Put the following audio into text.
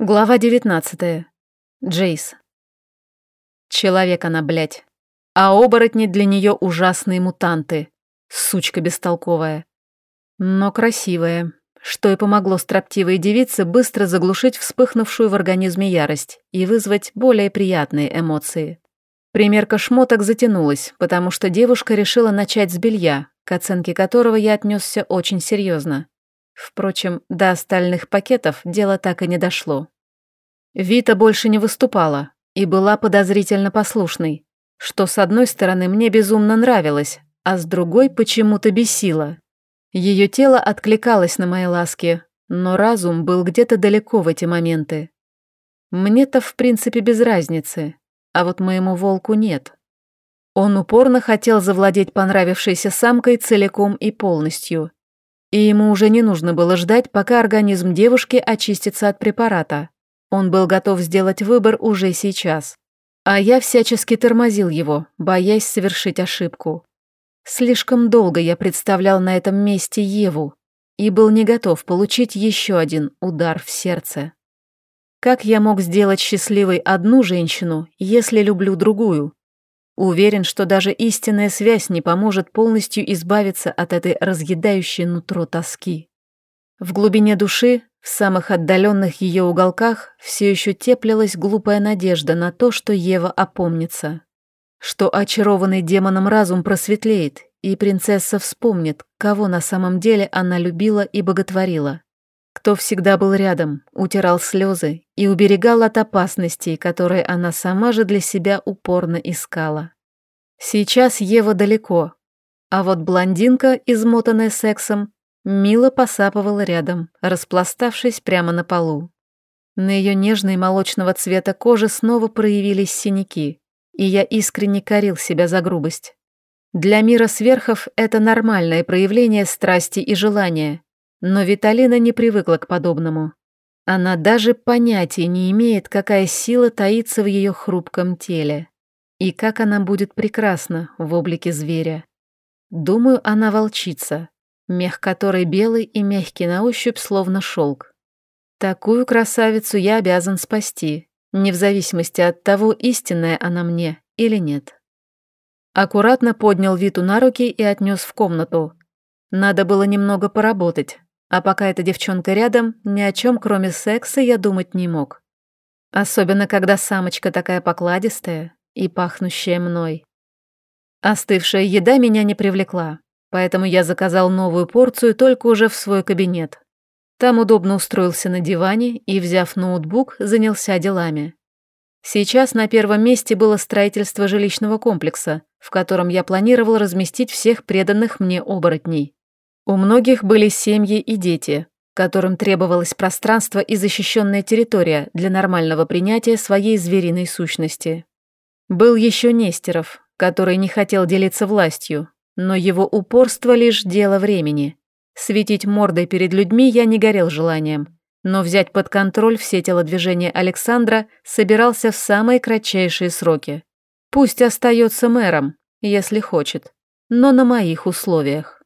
Глава 19. Джейс. Человек она, блядь. А оборотни для нее ужасные мутанты. Сучка бестолковая. Но красивая, что и помогло строптивой девице быстро заглушить вспыхнувшую в организме ярость и вызвать более приятные эмоции. Примерка шмоток затянулась, потому что девушка решила начать с белья, к оценке которого я отнесся очень серьезно. Впрочем, до остальных пакетов дело так и не дошло. Вита больше не выступала и была подозрительно послушной, что с одной стороны мне безумно нравилось, а с другой почему-то бесило. Ее тело откликалось на мои ласки, но разум был где-то далеко в эти моменты. Мне-то в принципе без разницы, а вот моему волку нет. Он упорно хотел завладеть понравившейся самкой целиком и полностью, и ему уже не нужно было ждать, пока организм девушки очистится от препарата. Он был готов сделать выбор уже сейчас. А я всячески тормозил его, боясь совершить ошибку. Слишком долго я представлял на этом месте Еву и был не готов получить еще один удар в сердце. Как я мог сделать счастливой одну женщину, если люблю другую? Уверен, что даже истинная связь не поможет полностью избавиться от этой разъедающей нутро тоски. В глубине души, в самых отдаленных ее уголках, все еще теплилась глупая надежда на то, что Ева опомнится. Что очарованный демоном разум просветлеет, и принцесса вспомнит, кого на самом деле она любила и боготворила. Кто всегда был рядом, утирал слезы и уберегал от опасностей, которые она сама же для себя упорно искала. Сейчас Ева далеко, а вот блондинка, измотанная сексом, мило посапывала рядом, распластавшись прямо на полу. На ее нежной молочного цвета кожи снова проявились синяки, и я искренне корил себя за грубость. Для мира сверхов это нормальное проявление страсти и желания, но Виталина не привыкла к подобному. Она даже понятия не имеет, какая сила таится в ее хрупком теле. И как она будет прекрасна в облике зверя. Думаю, она волчица, мех которой белый и мягкий на ощупь, словно шелк. Такую красавицу я обязан спасти, не в зависимости от того, истинная она мне или нет. Аккуратно поднял Виту на руки и отнес в комнату. Надо было немного поработать, а пока эта девчонка рядом, ни о чем, кроме секса, я думать не мог. Особенно, когда самочка такая покладистая, и пахнущая мной. Остывшая еда меня не привлекла, поэтому я заказал новую порцию только уже в свой кабинет. Там удобно устроился на диване и, взяв ноутбук, занялся делами. Сейчас на первом месте было строительство жилищного комплекса, в котором я планировал разместить всех преданных мне оборотней. У многих были семьи и дети, которым требовалось пространство и защищенная территория для нормального принятия своей звериной сущности. Был еще Нестеров, который не хотел делиться властью, но его упорство лишь дело времени. Светить мордой перед людьми я не горел желанием, но взять под контроль все телодвижения Александра собирался в самые кратчайшие сроки. Пусть остается мэром, если хочет, но на моих условиях.